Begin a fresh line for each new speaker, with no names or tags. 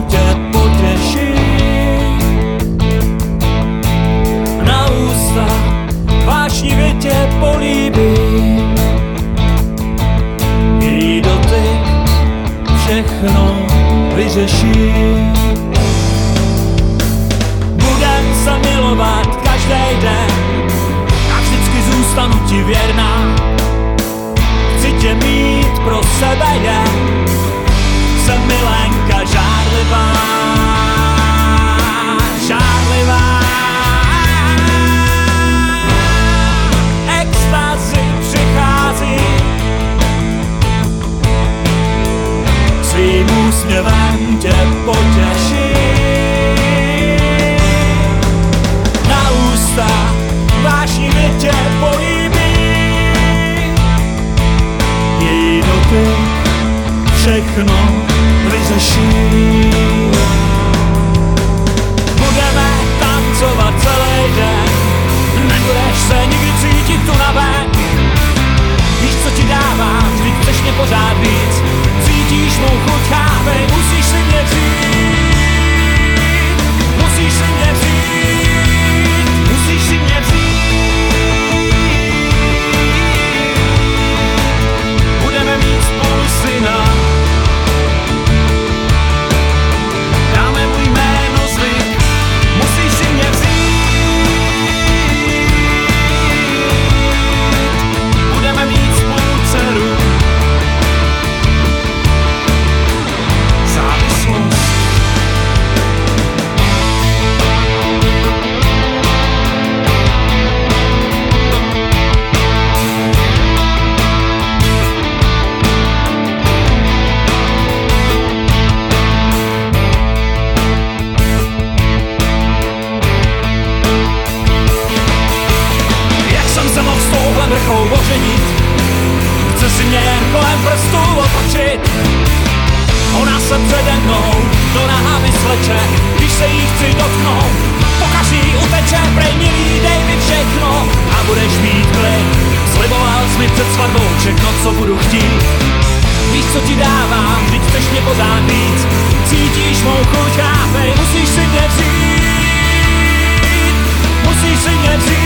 tě potěší Na ústa vášnivě tě políbí Její dotyk všechno vyřeší. Budem se milovat každý den. A vždycky zůstanu ti věrná. Chci tě mít pro sebe jen. Všechno vyřeší. Prstů otočit Ona se přede mnou do náhavy sleče Když se jí chci dotknout. Pokaží uteče, prej milý, dej mi všechno A budeš mít klid. Sliboval jsi mi před svatbou všechno, co budu chtít. Víš, co ti dávám, vždyť chceš mě pořád víc? Cítíš mou chuť, chápej, musíš si mě vzít Musíš si mě vzít